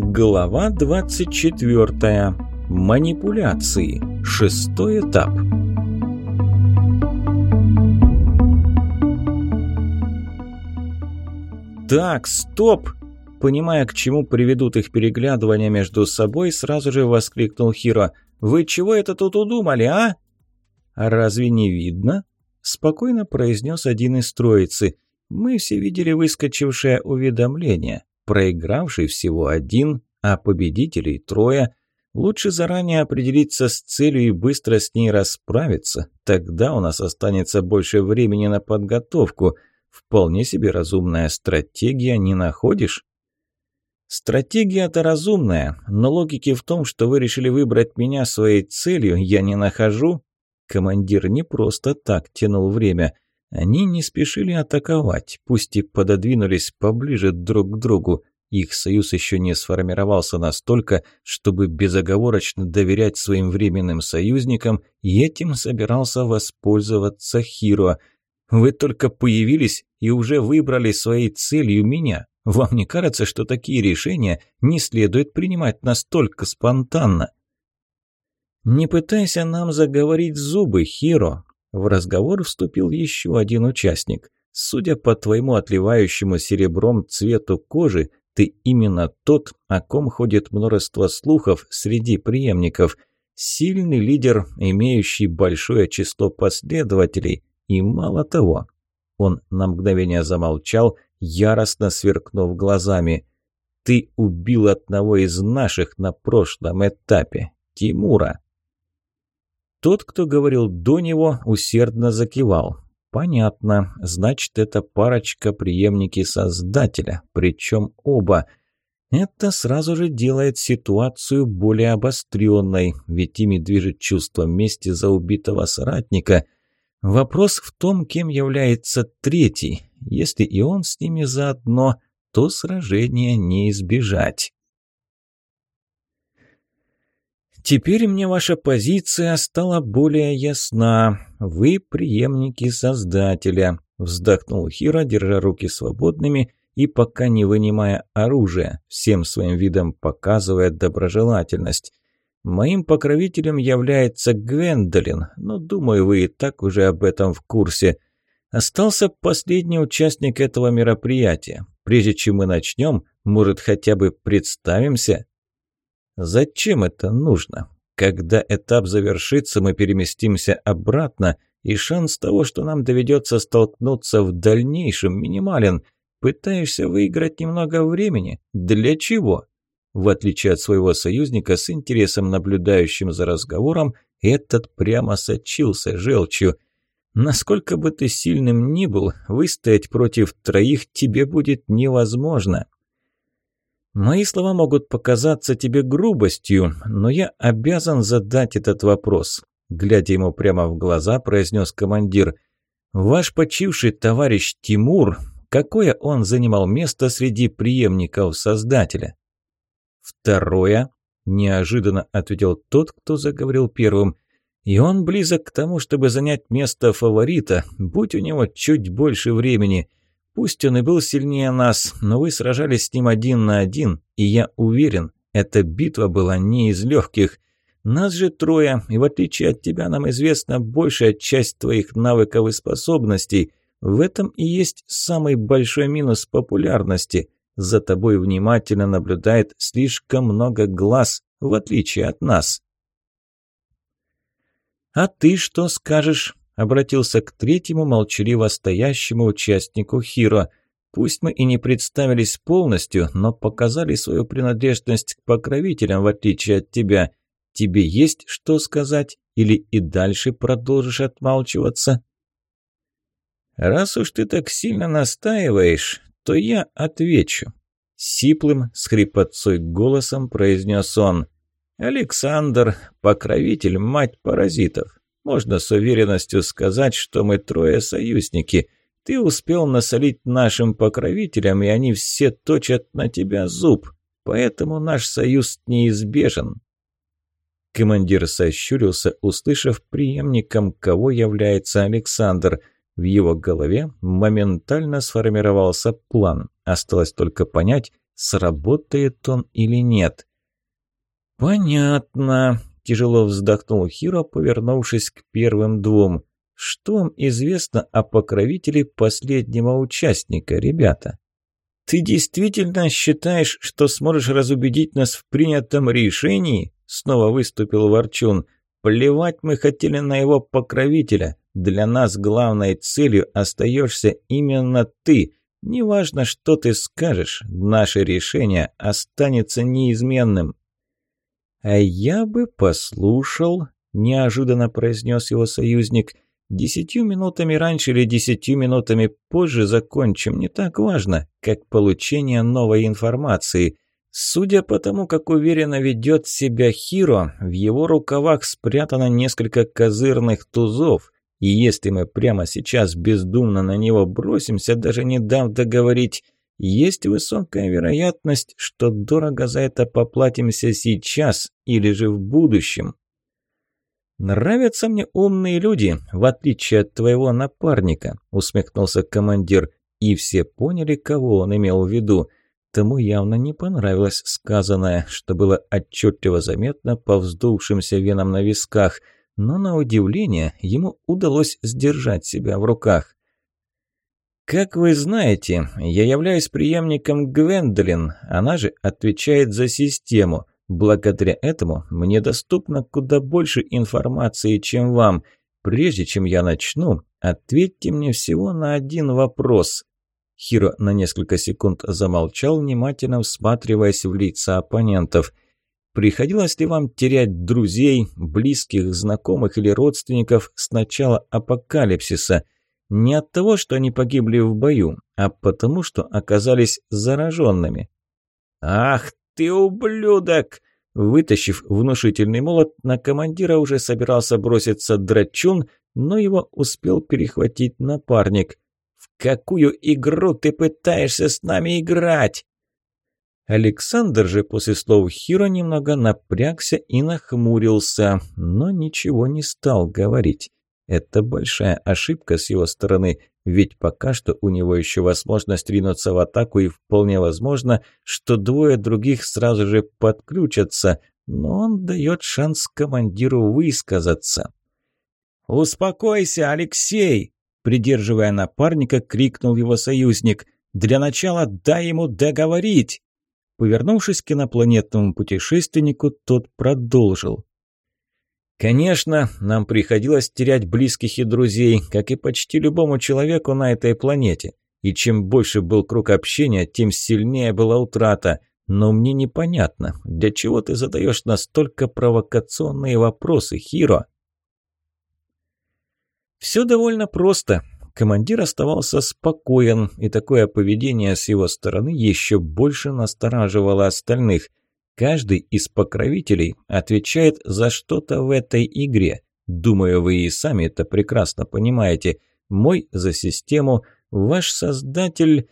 Глава 24. Манипуляции. Шестой этап. «Так, стоп!» Понимая, к чему приведут их переглядывания между собой, сразу же воскликнул Хиро. «Вы чего это тут удумали, а?» «А разве не видно?» Спокойно произнес один из троицы. «Мы все видели выскочившее уведомление. Проигравший всего один, а победителей трое. Лучше заранее определиться с целью и быстро с ней расправиться. Тогда у нас останется больше времени на подготовку. Вполне себе разумная стратегия, не находишь?» «Стратегия-то разумная, но логики в том, что вы решили выбрать меня своей целью, я не нахожу». Командир не просто так тянул время. Они не спешили атаковать, пусть и пододвинулись поближе друг к другу. Их союз еще не сформировался настолько, чтобы безоговорочно доверять своим временным союзникам, и этим собирался воспользоваться Хиро. «Вы только появились и уже выбрали своей целью меня. Вам не кажется, что такие решения не следует принимать настолько спонтанно? Не пытайся нам заговорить зубы, Хиро. В разговор вступил еще один участник. Судя по твоему отливающему серебром цвету кожи, ты именно тот, о ком ходит множество слухов среди преемников. Сильный лидер, имеющий большое число последователей. И мало того, он на мгновение замолчал, яростно сверкнув глазами. «Ты убил одного из наших на прошлом этапе, Тимура!» Тот, кто говорил до него, усердно закивал. «Понятно. Значит, это парочка преемники Создателя, причем оба. Это сразу же делает ситуацию более обостренной, ведь ими движет чувство мести за убитого соратника. Вопрос в том, кем является третий, если и он с ними заодно, то сражения не избежать. Теперь мне ваша позиция стала более ясна. Вы преемники Создателя, вздохнул Хира, держа руки свободными и пока не вынимая оружие, всем своим видом показывая доброжелательность. Моим покровителем является Гвендолин, но думаю, вы и так уже об этом в курсе. Остался последний участник этого мероприятия. Прежде чем мы начнем, может, хотя бы представимся? Зачем это нужно? Когда этап завершится, мы переместимся обратно, и шанс того, что нам доведется столкнуться в дальнейшем, минимален. Пытаешься выиграть немного времени? Для чего? В отличие от своего союзника, с интересом наблюдающим за разговором, этот прямо сочился желчью – Насколько бы ты сильным ни был, выстоять против троих тебе будет невозможно. Мои слова могут показаться тебе грубостью, но я обязан задать этот вопрос. Глядя ему прямо в глаза, произнес командир. Ваш почивший товарищ Тимур, какое он занимал место среди преемников Создателя? Второе, неожиданно ответил тот, кто заговорил первым – и он близок к тому, чтобы занять место фаворита, будь у него чуть больше времени. Пусть он и был сильнее нас, но вы сражались с ним один на один, и я уверен, эта битва была не из легких. Нас же трое, и в отличие от тебя нам известна большая часть твоих навыков и способностей. В этом и есть самый большой минус популярности. За тобой внимательно наблюдает слишком много глаз, в отличие от нас. «А ты что скажешь?» – обратился к третьему молчаливо стоящему участнику Хиро. «Пусть мы и не представились полностью, но показали свою принадлежность к покровителям, в отличие от тебя. Тебе есть что сказать или и дальше продолжишь отмалчиваться?» «Раз уж ты так сильно настаиваешь, то я отвечу», – сиплым, с голосом произнес он – Александр – покровитель, мать паразитов. Можно с уверенностью сказать, что мы трое союзники. Ты успел насолить нашим покровителям, и они все точат на тебя зуб. Поэтому наш союз неизбежен. Командир сощурился, услышав преемником, кого является Александр. В его голове моментально сформировался план. Осталось только понять, сработает он или нет. «Понятно», – тяжело вздохнул Хиро, повернувшись к первым двум. «Что вам известно о покровителе последнего участника, ребята?» «Ты действительно считаешь, что сможешь разубедить нас в принятом решении?» Снова выступил Ворчун. «Плевать мы хотели на его покровителя. Для нас главной целью остаешься именно ты. Неважно, что ты скажешь, наше решение останется неизменным». «А я бы послушал», – неожиданно произнес его союзник. «Десятью минутами раньше или десятью минутами позже закончим, не так важно, как получение новой информации». Судя по тому, как уверенно ведет себя Хиро, в его рукавах спрятано несколько козырных тузов, и если мы прямо сейчас бездумно на него бросимся, даже не дав договорить, есть высокая вероятность, что дорого за это поплатимся сейчас или же в будущем. «Нравятся мне умные люди, в отличие от твоего напарника», – усмехнулся командир, и все поняли, кого он имел в виду. Тому явно не понравилось сказанное, что было отчетливо заметно по вздувшимся венам на висках, но на удивление ему удалось сдержать себя в руках. «Как вы знаете, я являюсь преемником Гвендолин, она же отвечает за систему. Благодаря этому мне доступно куда больше информации, чем вам. Прежде чем я начну, ответьте мне всего на один вопрос». Хиро на несколько секунд замолчал, внимательно всматриваясь в лица оппонентов. «Приходилось ли вам терять друзей, близких, знакомых или родственников с начала апокалипсиса?» Не от того, что они погибли в бою, а потому, что оказались зараженными. «Ах ты, ублюдок!» Вытащив внушительный молот, на командира уже собирался броситься драчун, но его успел перехватить напарник. «В какую игру ты пытаешься с нами играть?» Александр же после слов Хиро немного напрягся и нахмурился, но ничего не стал говорить. Это большая ошибка с его стороны, ведь пока что у него еще возможность ринуться в атаку и вполне возможно, что двое других сразу же подключатся, но он дает шанс командиру высказаться. «Успокойся, Алексей!» Придерживая напарника, крикнул его союзник. «Для начала дай ему договорить!» Повернувшись к инопланетному путешественнику, тот продолжил. Конечно, нам приходилось терять близких и друзей, как и почти любому человеку на этой планете. И чем больше был круг общения, тем сильнее была утрата. Но мне непонятно, для чего ты задаешь настолько провокационные вопросы, Хиро? Все довольно просто. Командир оставался спокоен, и такое поведение с его стороны еще больше настораживало остальных. Каждый из покровителей отвечает за что-то в этой игре. Думаю, вы и сами это прекрасно понимаете. Мой за систему, ваш создатель...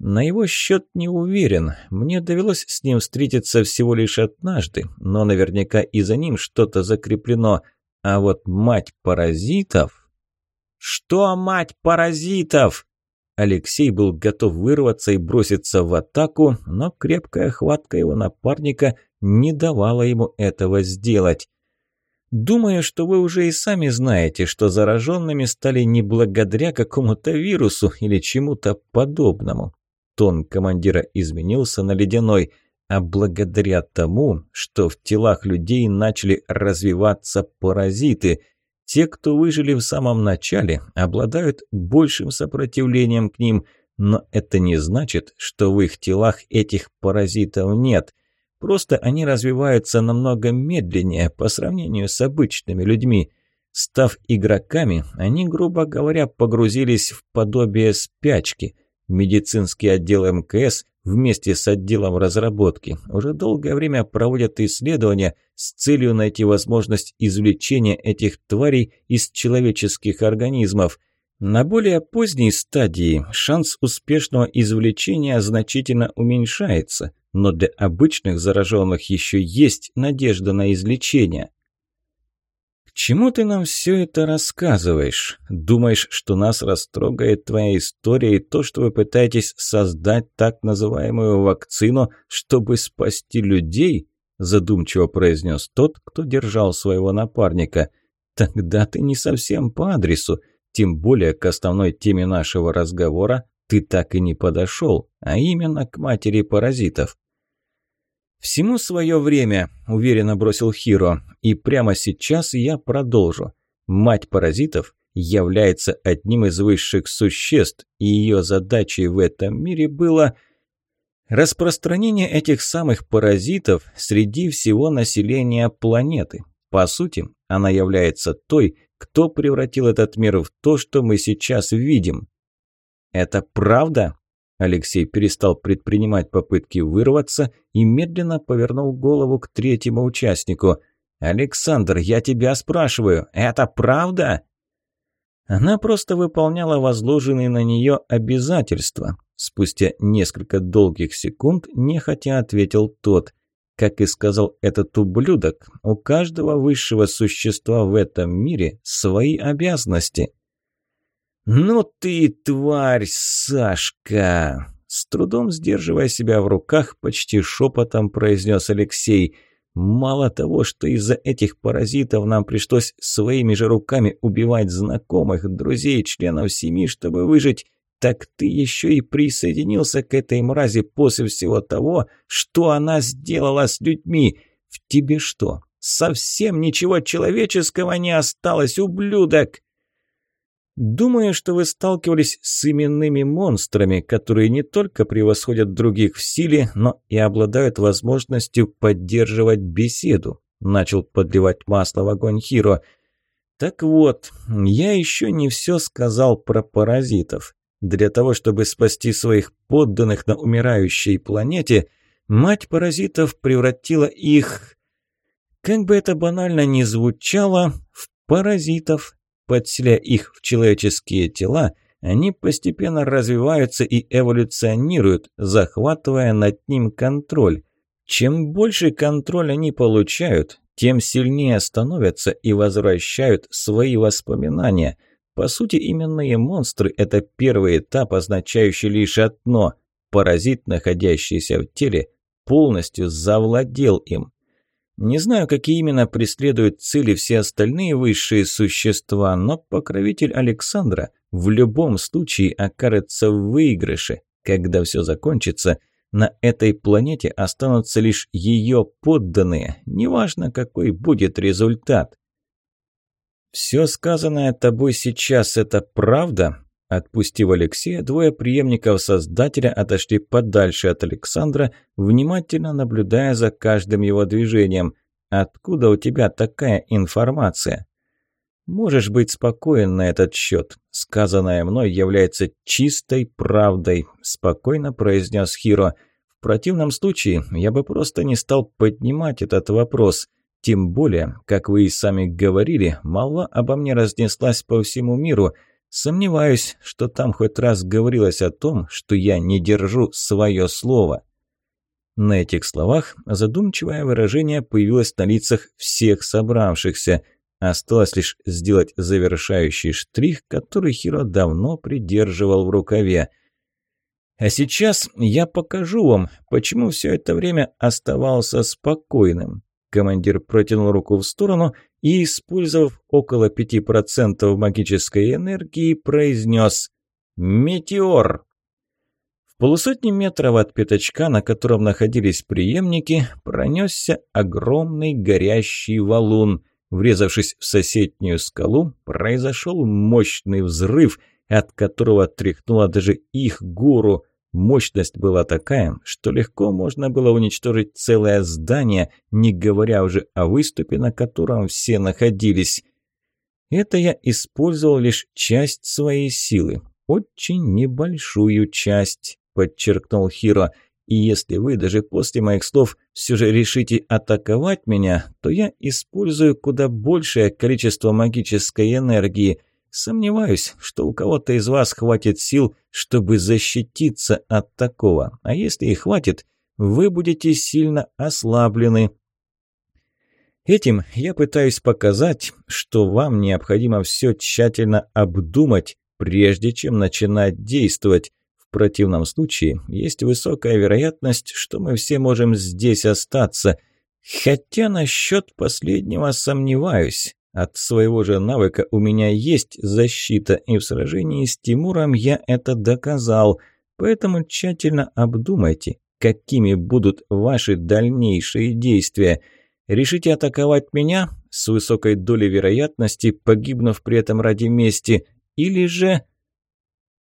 На его счет не уверен. Мне довелось с ним встретиться всего лишь однажды, но наверняка и за ним что-то закреплено. А вот мать паразитов... «Что мать паразитов?» Алексей был готов вырваться и броситься в атаку, но крепкая хватка его напарника не давала ему этого сделать. Думаю, что вы уже и сами знаете, что зараженными стали не благодаря какому-то вирусу или чему-то подобному. Тон командира изменился на ледяной, а благодаря тому, что в телах людей начали развиваться паразиты – те, кто выжили в самом начале, обладают большим сопротивлением к ним, но это не значит, что в их телах этих паразитов нет. Просто они развиваются намного медленнее по сравнению с обычными людьми. Став игроками, они, грубо говоря, погрузились в подобие спячки. Медицинский отдел МКС вместе с отделом разработки уже долгое время проводят исследования с целью найти возможность извлечения этих тварей из человеческих организмов. На более поздней стадии шанс успешного извлечения значительно уменьшается, но для обычных зараженных еще есть надежда на излечение. Чему ты нам все это рассказываешь? Думаешь, что нас растрогает твоя история и то, что вы пытаетесь создать так называемую вакцину, чтобы спасти людей?» Задумчиво произнес тот, кто держал своего напарника. «Тогда ты не совсем по адресу, тем более к основной теме нашего разговора ты так и не подошел, а именно к матери паразитов». «Всему свое время», – уверенно бросил Хиро. «И прямо сейчас я продолжу. Мать паразитов является одним из высших существ, и ее задачей в этом мире было распространение этих самых паразитов среди всего населения планеты. По сути, она является той, кто превратил этот мир в то, что мы сейчас видим. Это правда? Алексей перестал предпринимать попытки вырваться и медленно повернул голову к третьему участнику. «Александр, я тебя спрашиваю, это правда?» Она просто выполняла возложенные на нее обязательства. Спустя несколько долгих секунд нехотя ответил тот. Как и сказал этот ублюдок, у каждого высшего существа в этом мире свои обязанности. «Ну ты тварь, Сашка!» С трудом сдерживая себя в руках, почти шепотом произнес Алексей. «Мало того, что из-за этих паразитов нам пришлось своими же руками убивать знакомых, друзей, членов семьи, чтобы выжить, так ты еще и присоединился к этой мрази после всего того, что она сделала с людьми. В тебе что, совсем ничего человеческого не осталось, ублюдок?» Думаю, что вы сталкивались с именными монстрами, которые не только превосходят других в силе, но и обладают возможностью поддерживать беседу. Начал подливать масло в огонь Хиро. Так вот, я еще не все сказал про паразитов. Для того, чтобы спасти своих подданных на умирающей планете, мать паразитов превратила их, как бы это банально ни звучало, в паразитов, Подселяя их в человеческие тела, они постепенно развиваются и эволюционируют, захватывая над ним контроль. Чем больше контроль они получают, тем сильнее становятся и возвращают свои воспоминания. По сути, именные монстры – это первый этап, означающий лишь одно – паразит, находящийся в теле, полностью завладел им. Не знаю, какие именно преследуют цели все остальные высшие существа, но покровитель Александра в любом случае окажется в выигрыше. Когда все закончится, на этой планете останутся лишь ее подданные, неважно, какой будет результат. «Все сказанное тобой сейчас – это правда?» Отпустив Алексея, двое преемников Создателя отошли подальше от Александра, внимательно наблюдая за каждым его движением. «Откуда у тебя такая информация?» «Можешь быть спокоен на этот счет. Сказанное мной является чистой правдой», – спокойно произнес Хиро. «В противном случае я бы просто не стал поднимать этот вопрос». Тем более, как вы и сами говорили, молва обо мне разнеслась по всему миру – Сомневаюсь, что там хоть раз говорилось о том, что я не держу свое слово. На этих словах задумчивое выражение появилось на лицах всех собравшихся. Осталось лишь сделать завершающий штрих, который Хиро давно придерживал в рукаве. А сейчас я покажу вам, почему все это время оставался спокойным. Командир протянул руку в сторону и, использовав около 5% магической энергии, произнес «Метеор». В полусотни метров от пятачка, на котором находились преемники, пронесся огромный горящий валун. Врезавшись в соседнюю скалу, произошел мощный взрыв, от которого тряхнула даже их гору – Мощность была такая, что легко можно было уничтожить целое здание, не говоря уже о выступе, на котором все находились. Это я использовал лишь часть своей силы, очень небольшую часть, подчеркнул Хиро. И если вы даже после моих слов все же решите атаковать меня, то я использую куда большее количество магической энергии – Сомневаюсь, что у кого-то из вас хватит сил, чтобы защититься от такого. А если и хватит, вы будете сильно ослаблены. Этим я пытаюсь показать, что вам необходимо все тщательно обдумать, прежде чем начинать действовать. В противном случае есть высокая вероятность, что мы все можем здесь остаться. Хотя насчет последнего сомневаюсь. От своего же навыка у меня есть защита, и в сражении с Тимуром я это доказал. Поэтому тщательно обдумайте, какими будут ваши дальнейшие действия – Решите атаковать меня с высокой долей вероятности, погибнув при этом ради мести, или же...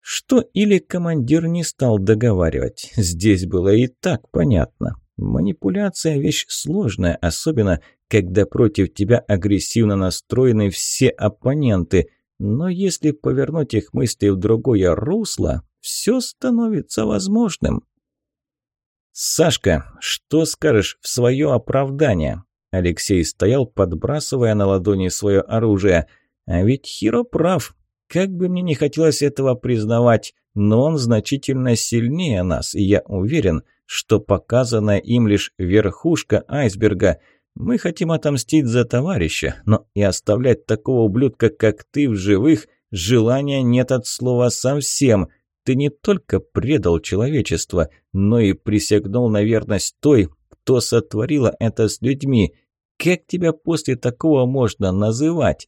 Что или командир не стал договаривать. Здесь было и так понятно. Манипуляция – вещь сложная, особенно когда против тебя агрессивно настроены все оппоненты. Но если повернуть их мысли в другое русло, все становится возможным. «Сашка, что скажешь в свое оправдание?» Алексей стоял, подбрасывая на ладони свое оружие. А ведь Хиро прав. Как бы мне не хотелось этого признавать, но он значительно сильнее нас, и я уверен, что показанная им лишь верхушка айсберга. Мы хотим отомстить за товарища, но и оставлять такого ублюдка, как ты, в живых, желания нет от слова совсем. Ты не только предал человечество, но и присягнул на верность той, кто сотворила это с людьми. Как тебя после такого можно называть?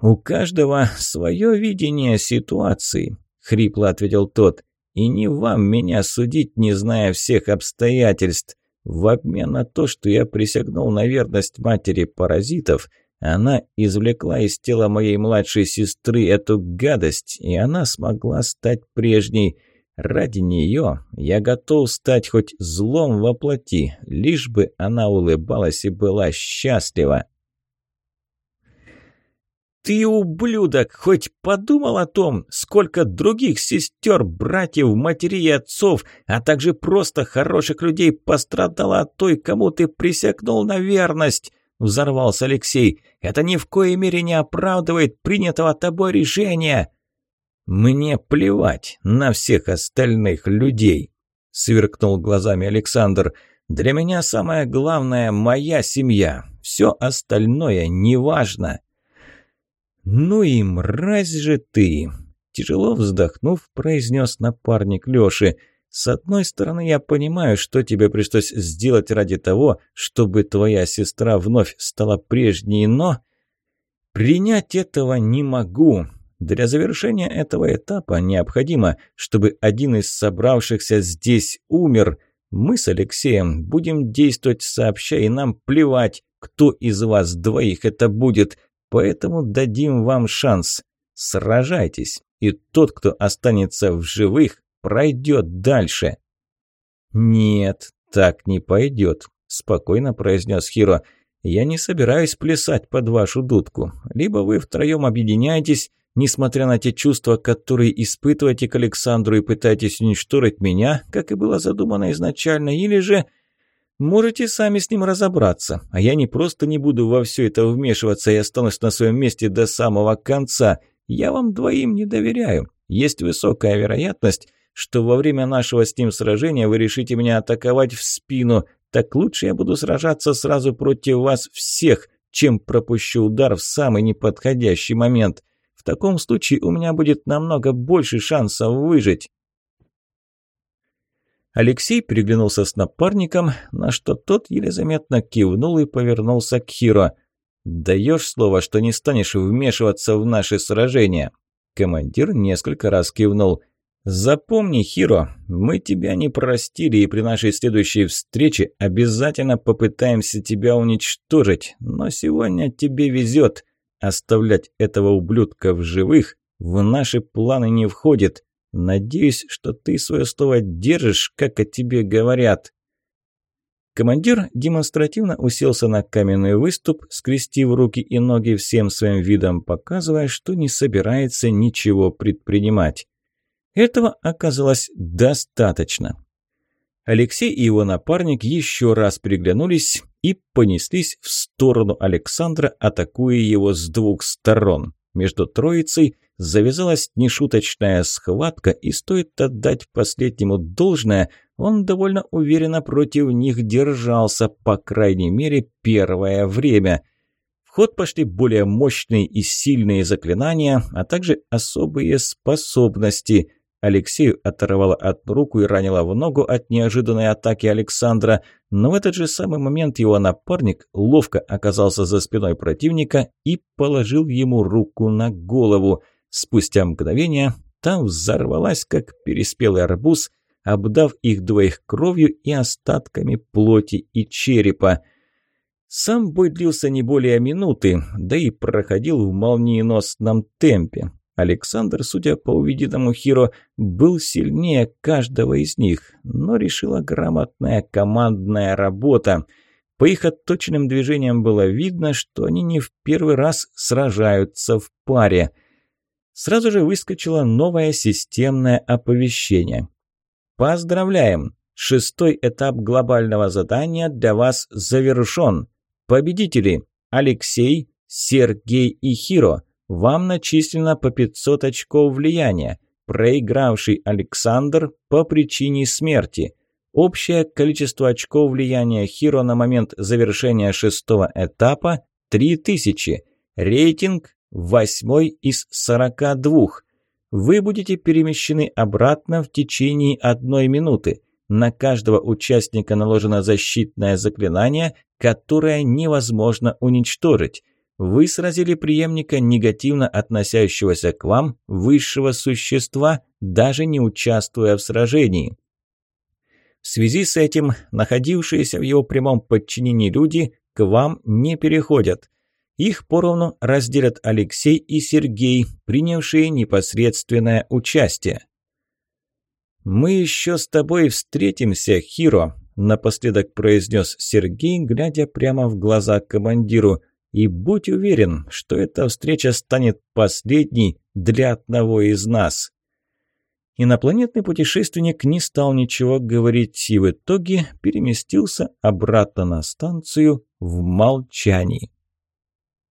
У каждого свое видение ситуации, хрипло ответил тот. И не вам меня судить, не зная всех обстоятельств. В обмен на то, что я присягнул на верность матери паразитов, она извлекла из тела моей младшей сестры эту гадость, и она смогла стать прежней. Ради нее я готов стать хоть злом во плоти, лишь бы она улыбалась и была счастлива. «Ты, ублюдок, хоть подумал о том, сколько других сестер, братьев, матерей и отцов, а также просто хороших людей пострадало от той, кому ты присягнул на верность?» – взорвался Алексей. «Это ни в коей мере не оправдывает принятого тобой решения!» «Мне плевать на всех остальных людей», – сверкнул глазами Александр. «Для меня самое главное – моя семья. Все остальное неважно». «Ну и мразь же ты!» Тяжело вздохнув, произнес напарник Лёши. «С одной стороны, я понимаю, что тебе пришлось сделать ради того, чтобы твоя сестра вновь стала прежней, но...» «Принять этого не могу. Для завершения этого этапа необходимо, чтобы один из собравшихся здесь умер. Мы с Алексеем будем действовать сообща, и нам плевать, кто из вас двоих это будет, поэтому дадим вам шанс. Сражайтесь, и тот, кто останется в живых, пройдет дальше». «Нет, так не пойдет», – спокойно произнес Хиро. «Я не собираюсь плясать под вашу дудку. Либо вы втроем объединяетесь, Несмотря на те чувства, которые испытываете к Александру и пытаетесь уничтожить меня, как и было задумано изначально, или же можете сами с ним разобраться, а я не просто не буду во все это вмешиваться и останусь на своем месте до самого конца. Я вам двоим не доверяю. Есть высокая вероятность, что во время нашего с ним сражения вы решите меня атаковать в спину. Так лучше я буду сражаться сразу против вас всех, чем пропущу удар в самый неподходящий момент таком случае у меня будет намного больше шансов выжить. Алексей переглянулся с напарником, на что тот еле заметно кивнул и повернулся к Хиро. «Даешь слово, что не станешь вмешиваться в наши сражения?» Командир несколько раз кивнул. «Запомни, Хиро, мы тебя не простили, и при нашей следующей встрече обязательно попытаемся тебя уничтожить, но сегодня тебе везет. Оставлять этого ублюдка в живых в наши планы не входит. Надеюсь, что ты свое слово держишь, как о тебе говорят». Командир демонстративно уселся на каменный выступ, скрестив руки и ноги всем своим видом, показывая, что не собирается ничего предпринимать. Этого оказалось достаточно. Алексей и его напарник еще раз приглянулись и понеслись в сторону Александра, атакуя его с двух сторон. Между троицей завязалась нешуточная схватка, и стоит отдать последнему должное, он довольно уверенно против них держался, по крайней мере, первое время. В ход пошли более мощные и сильные заклинания, а также особые способности. Алексею оторвала одну руку и ранила в ногу от неожиданной атаки Александра, но в этот же самый момент его напарник ловко оказался за спиной противника и положил ему руку на голову. Спустя мгновение там взорвалась, как переспелый арбуз, обдав их двоих кровью и остатками плоти и черепа. Сам бой длился не более минуты, да и проходил в молниеносном темпе. Александр, судя по увиденному Хиро, был сильнее каждого из них, но решила грамотная командная работа. По их отточенным движениям было видно, что они не в первый раз сражаются в паре. Сразу же выскочило новое системное оповещение. Поздравляем! Шестой этап глобального задания для вас завершен. Победители Алексей, Сергей и Хиро. Вам начислено по 500 очков влияния. Проигравший Александр по причине смерти. Общее количество очков влияния Хиро на момент завершения шестого этапа – 3000. Рейтинг – восьмой из 42. Вы будете перемещены обратно в течение одной минуты. На каждого участника наложено защитное заклинание, которое невозможно уничтожить. Вы сразили преемника негативно относящегося к вам высшего существа, даже не участвуя в сражении. В связи с этим находившиеся в его прямом подчинении люди к вам не переходят. Их поровну разделят Алексей и Сергей, принявшие непосредственное участие. «Мы еще с тобой встретимся, Хиро», – напоследок произнес Сергей, глядя прямо в глаза командиру – и будь уверен, что эта встреча станет последней для одного из нас. Инопланетный путешественник не стал ничего говорить и в итоге переместился обратно на станцию в молчании.